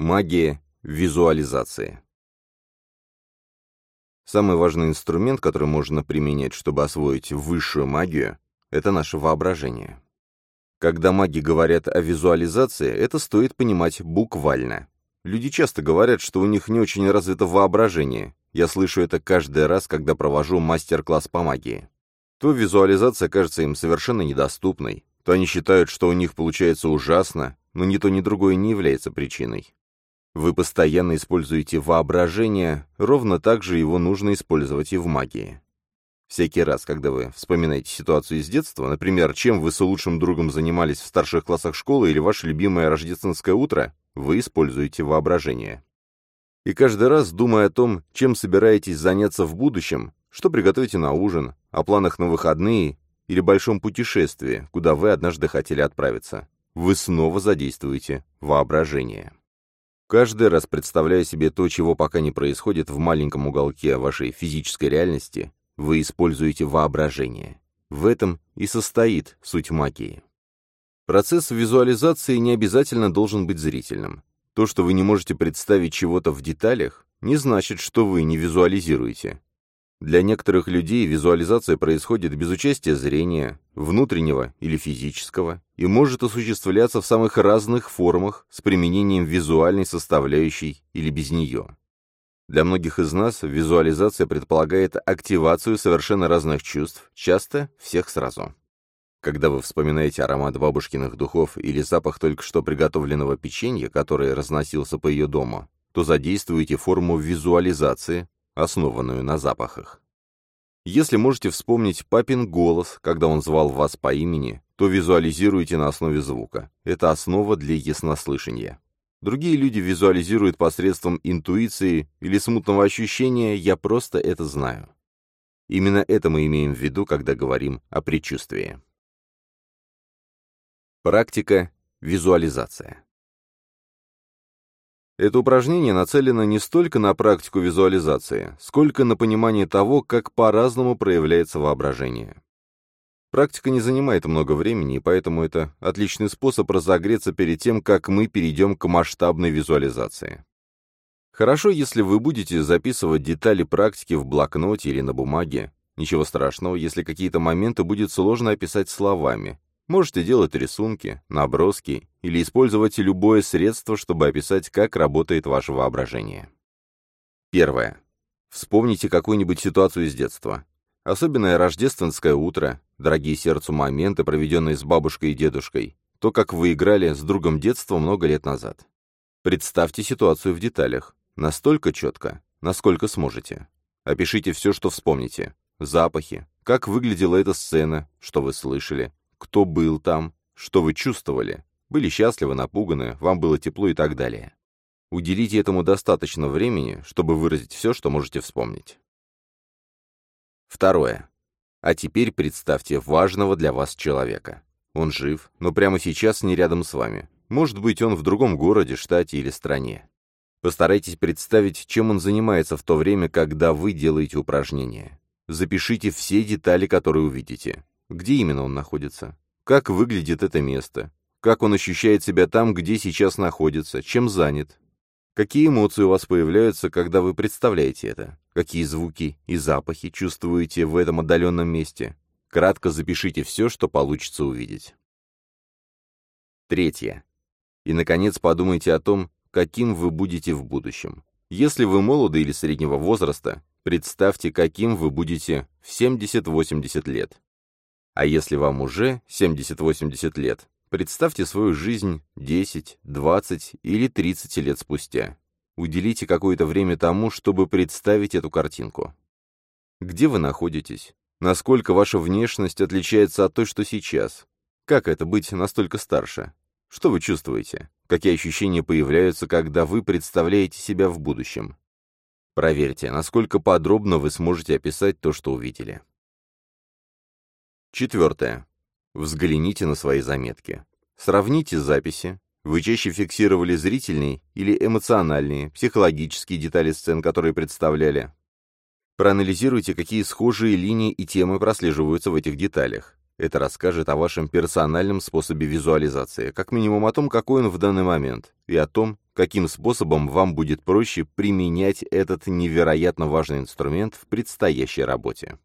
Магия визуализации. Самый важный инструмент, который можно применять, чтобы освоить высшую магию, это наше воображение. Когда маги говорят о визуализации, это стоит понимать буквально. Люди часто говорят, что у них не очень развито воображение. Я слышу это каждый раз, когда провожу мастер-класс по магии. То визуализация кажется им совершенно недоступной, то они считают, что у них получается ужасно, но ни то, ни другое не является причиной. Вы постоянно используете воображение, ровно так же его нужно использовать и в магии. Всякий раз, когда вы вспоминаете ситуацию из детства, например, чем вы с лучшим другом занимались в старших классах школы или ваше любимое рождественское утро, вы используете воображение. И каждый раз, думая о том, чем собираетесь заняться в будущем, что приготовите на ужин, о планах на выходные или большом путешествии, куда вы однажды хотели отправиться, вы снова задействуете воображение. Каждый раз представляя себе то, чего пока не происходит в маленьком уголке вашей физической реальности, вы используете воображение. В этом и состоит суть магии. Процесс визуализации не обязательно должен быть зрительным. То, что вы не можете представить чего-то в деталях, не значит, что вы не визуализируете. Для некоторых людей визуализация происходит без участия зрения, внутреннего или физического, и может осуществляться в самых разных формах с применением визуальной составляющей или без нее. Для многих из нас визуализация предполагает активацию совершенно разных чувств, часто всех сразу. Когда вы вспоминаете аромат бабушкиных духов или запах только что приготовленного печенья, который разносился по ее дому, то задействуете форму визуализации, основанную на запахах. Если можете вспомнить папин голос, когда он звал вас по имени, то визуализируйте на основе звука. Это основа для яснослышания. Другие люди визуализируют посредством интуиции или смутного ощущения «я просто это знаю». Именно это мы имеем в виду, когда говорим о предчувствии. Практика визуализация. Это упражнение нацелено не столько на практику визуализации, сколько на понимание того, как по-разному проявляется воображение. Практика не занимает много времени, и поэтому это отличный способ разогреться перед тем, как мы перейдем к масштабной визуализации. Хорошо, если вы будете записывать детали практики в блокноте или на бумаге. Ничего страшного, если какие-то моменты будет сложно описать словами. Можете делать рисунки, наброски или использовать любое средство, чтобы описать, как работает ваше воображение. Первое. Вспомните какую-нибудь ситуацию из детства. Особенное рождественское утро, дорогие сердцу моменты, проведенные с бабушкой и дедушкой, то, как вы играли с другом детства много лет назад. Представьте ситуацию в деталях, настолько четко, насколько сможете. Опишите все, что вспомните. Запахи, как выглядела эта сцена, что вы слышали, кто был там, что вы чувствовали, были счастливы, напуганы, вам было тепло и так далее. Уделите этому достаточно времени, чтобы выразить все, что можете вспомнить. Второе. А теперь представьте важного для вас человека. Он жив, но прямо сейчас не рядом с вами. Может быть, он в другом городе, штате или стране. Постарайтесь представить, чем он занимается в то время, когда вы делаете упражнения. Запишите все детали, которые увидите. Где именно он находится? Как выглядит это место? Как он ощущает себя там, где сейчас находится? Чем занят? Какие эмоции у вас появляются, когда вы представляете это? Какие звуки и запахи чувствуете в этом отдаленном месте? Кратко запишите все, что получится увидеть. Третье. И, наконец, подумайте о том, каким вы будете в будущем. Если вы молоды или среднего возраста, представьте, каким вы будете в 70-80 лет. А если вам уже 70-80 лет, Представьте свою жизнь 10, 20 или 30 лет спустя. Уделите какое-то время тому, чтобы представить эту картинку. Где вы находитесь? Насколько ваша внешность отличается от той, что сейчас? Как это быть настолько старше? Что вы чувствуете? Какие ощущения появляются, когда вы представляете себя в будущем? Проверьте, насколько подробно вы сможете описать то, что увидели. Четвертое. Взгляните на свои заметки. Сравните записи. Вы чаще фиксировали зрительные или эмоциональные, психологические детали сцен, которые представляли. Проанализируйте, какие схожие линии и темы прослеживаются в этих деталях. Это расскажет о вашем персональном способе визуализации, как минимум о том, какой он в данный момент, и о том, каким способом вам будет проще применять этот невероятно важный инструмент в предстоящей работе.